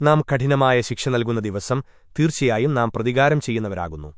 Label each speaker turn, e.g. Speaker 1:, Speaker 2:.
Speaker 1: നാം കഠിനമായ ശിക്ഷ നൽകുന്ന ദിവസം തീർച്ചയായും നാം പ്രതികാരം ചെയ്യുന്നവരാകുന്നു